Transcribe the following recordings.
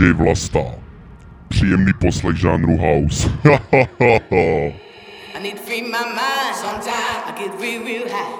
DJ Vlasta. Příjemný poslech žánru house. I need to free my mind. Sometimes I get real, real high.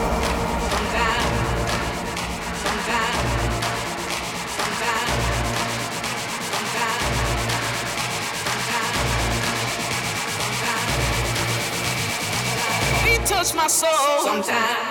touch my soul. Sometimes.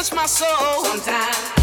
touch my soul. Sometimes.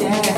yeah.